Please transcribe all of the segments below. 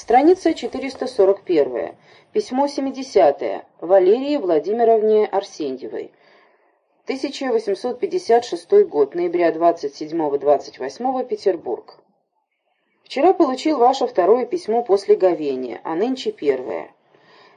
Страница 441. Письмо 70. Валерии Владимировне Арсеньевой. 1856 год, ноября 27-28, Петербург. Вчера получил ваше второе письмо после говения, а нынче первое.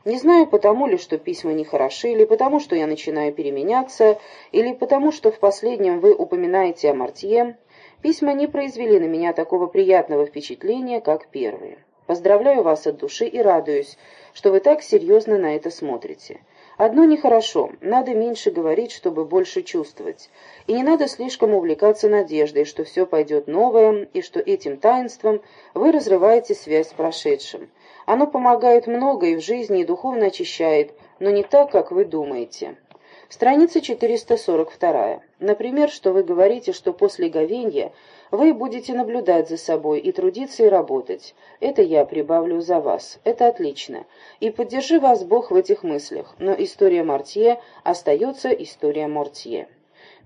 Не знаю, потому ли, что письма не хороши, или потому, что я начинаю переменяться, или потому, что в последнем вы упоминаете о Мартье, письма не произвели на меня такого приятного впечатления, как первые. Поздравляю вас от души и радуюсь, что вы так серьезно на это смотрите. Одно нехорошо, надо меньше говорить, чтобы больше чувствовать. И не надо слишком увлекаться надеждой, что все пойдет новое, и что этим таинством вы разрываете связь с прошедшим. Оно помогает много и в жизни, и духовно очищает, но не так, как вы думаете. Страница 442. Например, что вы говорите, что после говенья вы будете наблюдать за собой и трудиться и работать. Это я прибавлю за вас. Это отлично. И поддержи вас Бог в этих мыслях. Но история Мортье остается история Мортье.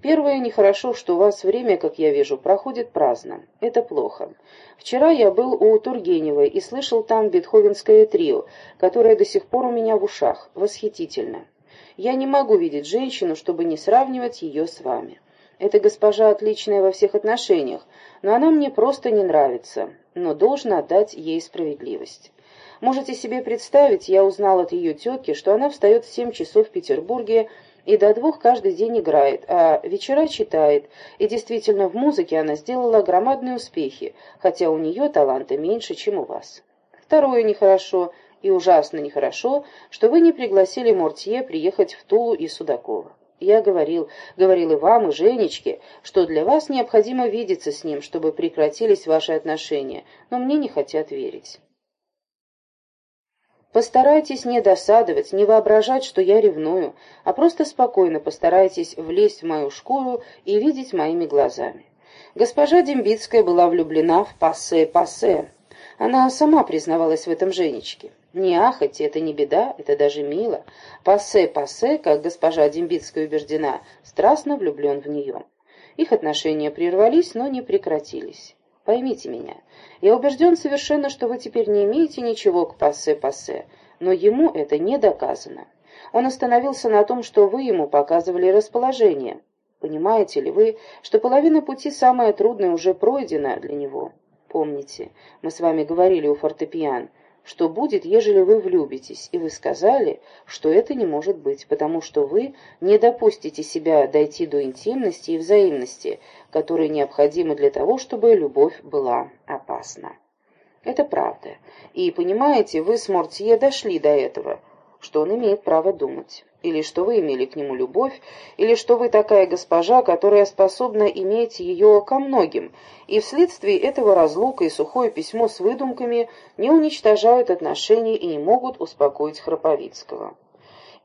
Первое, нехорошо, что у вас время, как я вижу, проходит праздно. Это плохо. Вчера я был у Тургеневой и слышал там бетховенское трио, которое до сих пор у меня в ушах. Восхитительно. Я не могу видеть женщину, чтобы не сравнивать ее с вами. Эта госпожа отличная во всех отношениях, но она мне просто не нравится, но должна отдать ей справедливость. Можете себе представить, я узнал от ее тетки, что она встает в семь часов в Петербурге и до двух каждый день играет, а вечера читает, и действительно в музыке она сделала громадные успехи, хотя у нее таланта меньше, чем у вас. Второе нехорошо, и ужасно нехорошо, что вы не пригласили Мортье приехать в Тулу и Судакова. Я говорил, говорил и вам, и Женечке, что для вас необходимо видеться с ним, чтобы прекратились ваши отношения, но мне не хотят верить. Постарайтесь не досадовать, не воображать, что я ревную, а просто спокойно постарайтесь влезть в мою шкуру и видеть моими глазами. Госпожа Дембицкая была влюблена в пассе-пассе. Она сама признавалась в этом Женечке. Не ахайте, это не беда, это даже мило. Пассе-пассе, как госпожа Дембицкая убеждена, страстно влюблен в нее. Их отношения прервались, но не прекратились. Поймите меня. Я убежден совершенно, что вы теперь не имеете ничего к пассе-пассе, но ему это не доказано. Он остановился на том, что вы ему показывали расположение. Понимаете ли вы, что половина пути самая трудная уже пройдена для него? Помните, мы с вами говорили у фортепиано, что будет, ежели вы влюбитесь, и вы сказали, что это не может быть, потому что вы не допустите себя дойти до интимности и взаимности, которые необходимы для того, чтобы любовь была опасна. Это правда. И, понимаете, вы с Мортье дошли до этого, что он имеет право думать или что вы имели к нему любовь, или что вы такая госпожа, которая способна иметь ее ко многим, и вследствие этого разлука и сухое письмо с выдумками не уничтожают отношения и не могут успокоить Храповицкого.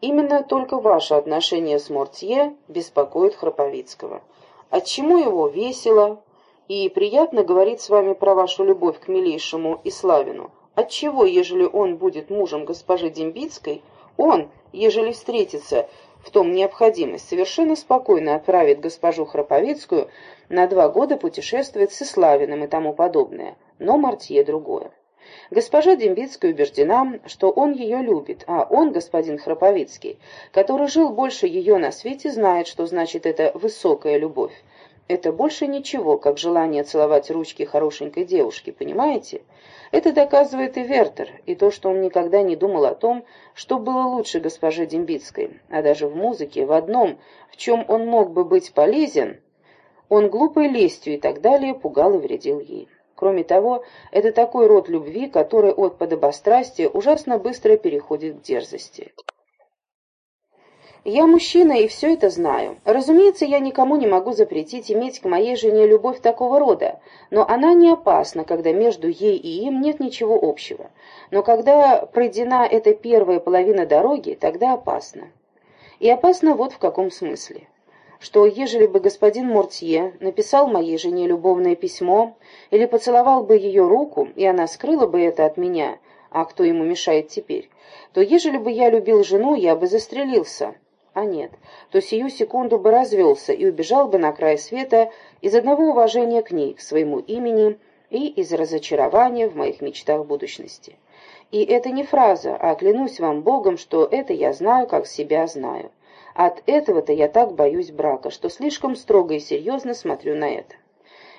Именно только ваше отношение с Мортье беспокоит Храповицкого. Отчему его весело и приятно говорить с вами про вашу любовь к милейшему и Славину? Отчего, ежели он будет мужем госпожи Дембицкой, он, ежели встретится в том необходимость, совершенно спокойно отправит госпожу Храповицкую на два года путешествовать с Иславиным и тому подобное, но Мартье другое. Госпожа Дембицкая убеждена, что он ее любит, а он, господин Храповицкий, который жил больше ее на свете, знает, что значит это высокая любовь. Это больше ничего, как желание целовать ручки хорошенькой девушки, понимаете? Это доказывает и Вертер, и то, что он никогда не думал о том, что было лучше госпоже Дембицкой, а даже в музыке, в одном, в чем он мог бы быть полезен, он глупой лестью и так далее пугал и вредил ей. Кроме того, это такой род любви, который от подобострастия ужасно быстро переходит к дерзости. Я мужчина и все это знаю. Разумеется, я никому не могу запретить иметь к моей жене любовь такого рода, но она не опасна, когда между ей и им нет ничего общего. Но когда пройдена эта первая половина дороги, тогда опасно. И опасно вот в каком смысле. Что ежели бы господин Мортье написал моей жене любовное письмо или поцеловал бы ее руку, и она скрыла бы это от меня, а кто ему мешает теперь, то ежели бы я любил жену, я бы застрелился, а нет, то сию секунду бы развелся и убежал бы на край света из одного уважения к ней, к своему имени и из разочарования в моих мечтах будущности. И это не фраза, а клянусь вам Богом, что это я знаю, как себя знаю. От этого-то я так боюсь брака, что слишком строго и серьезно смотрю на это.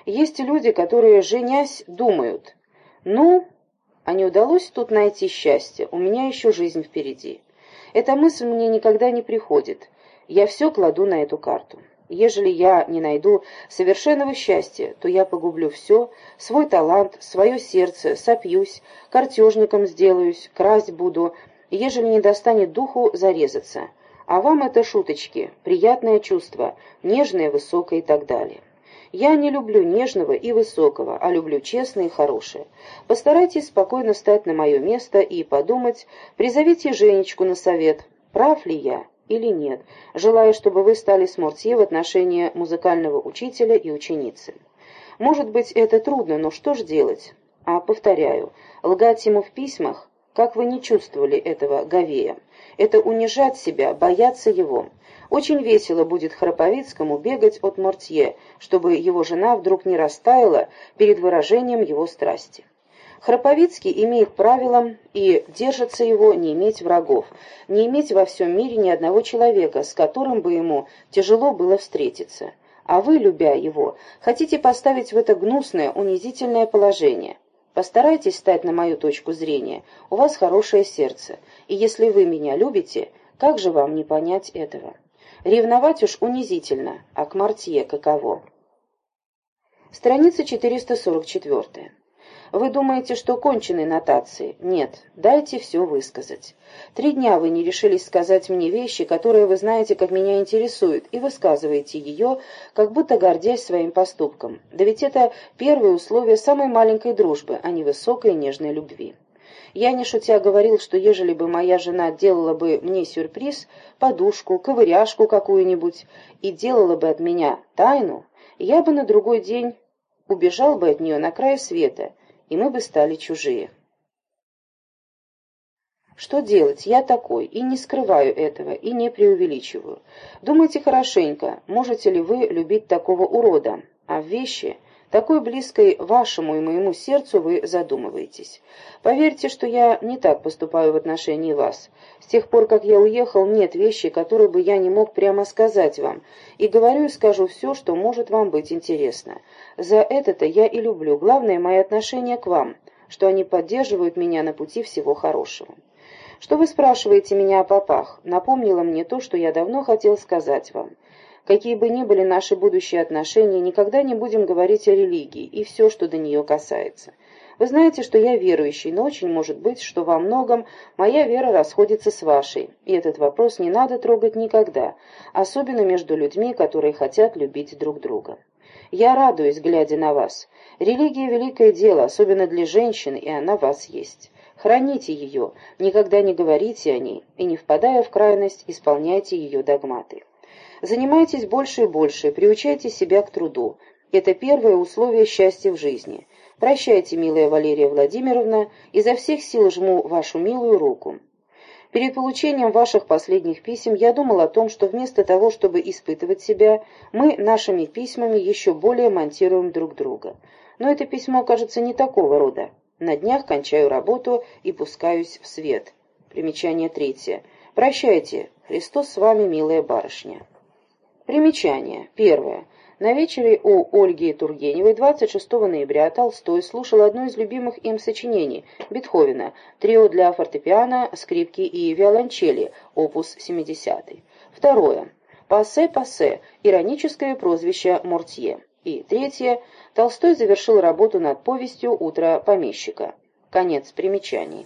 Есть люди, которые, женясь, думают, ну, а не удалось тут найти счастье, у меня еще жизнь впереди. Эта мысль мне никогда не приходит, я все кладу на эту карту. Ежели я не найду совершенного счастья, то я погублю все, свой талант, свое сердце, сопьюсь, картежником сделаюсь, красть буду, ежели не достанет духу зарезаться. А вам это шуточки, приятное чувство, нежное, высокое и так далее. Я не люблю нежного и высокого, а люблю честное и хорошее. Постарайтесь спокойно стать на мое место и подумать, призовите Женечку на совет, прав ли я или нет, желая, чтобы вы стали с в отношении музыкального учителя и ученицы. Может быть, это трудно, но что ж делать? А, повторяю, лгать ему в письмах, как вы не чувствовали этого Говея, это унижать себя, бояться его. Очень весело будет Храповицкому бегать от Мортье, чтобы его жена вдруг не растаяла перед выражением его страсти. Храповицкий имеет правилом и держится его не иметь врагов, не иметь во всем мире ни одного человека, с которым бы ему тяжело было встретиться. А вы, любя его, хотите поставить в это гнусное, унизительное положение. Постарайтесь стать на мою точку зрения, у вас хорошее сердце, и если вы меня любите, как же вам не понять этого? Ревновать уж унизительно, а к Мартье каково? Страница 444. Вы думаете, что кончены нотации? Нет, дайте все высказать. Три дня вы не решились сказать мне вещи, которые вы знаете, как меня интересуют, и высказываете ее, как будто гордясь своим поступком. Да ведь это первое условие самой маленькой дружбы, а не высокой нежной любви. Я не шутя говорил, что ежели бы моя жена делала бы мне сюрприз, подушку, ковыряшку какую-нибудь, и делала бы от меня тайну, я бы на другой день убежал бы от нее на край света, и мы бы стали чужие. Что делать? Я такой, и не скрываю этого, и не преувеличиваю. Думайте хорошенько, можете ли вы любить такого урода, а вещи, такой близкой вашему и моему сердцу, вы задумываетесь. Поверьте, что я не так поступаю в отношении вас. С тех пор, как я уехал, нет вещи, которые бы я не мог прямо сказать вам, и говорю и скажу все, что может вам быть интересно. За это-то я и люблю. Главное, мои отношения к вам, что они поддерживают меня на пути всего хорошего. Что вы спрашиваете меня о попах? Напомнило мне то, что я давно хотел сказать вам. Какие бы ни были наши будущие отношения, никогда не будем говорить о религии и все, что до нее касается. Вы знаете, что я верующий, но очень может быть, что во многом моя вера расходится с вашей, и этот вопрос не надо трогать никогда, особенно между людьми, которые хотят любить друг друга. Я радуюсь, глядя на вас. Религия — великое дело, особенно для женщин, и она вас есть. Храните ее, никогда не говорите о ней, и, не впадая в крайность, исполняйте ее догматы. Занимайтесь больше и больше, приучайте себя к труду. Это первое условие счастья в жизни. Прощайте, милая Валерия Владимировна, изо всех сил жму вашу милую руку. Перед получением ваших последних писем я думал о том, что вместо того, чтобы испытывать себя, мы нашими письмами еще более монтируем друг друга. Но это письмо, кажется, не такого рода. На днях кончаю работу и пускаюсь в свет. Примечание третье. Прощайте. Христос с вами, милая барышня. Примечание. Первое. На вечере у Ольги Тургеневой 26 ноября Толстой слушал одно из любимых им сочинений Бетховена «Трио для фортепиано, скрипки и виолончели», опус 70. Второе. «Пассе-пассе» — ироническое прозвище Мортье. И третье. Толстой завершил работу над повестью «Утро помещика». Конец примечаний.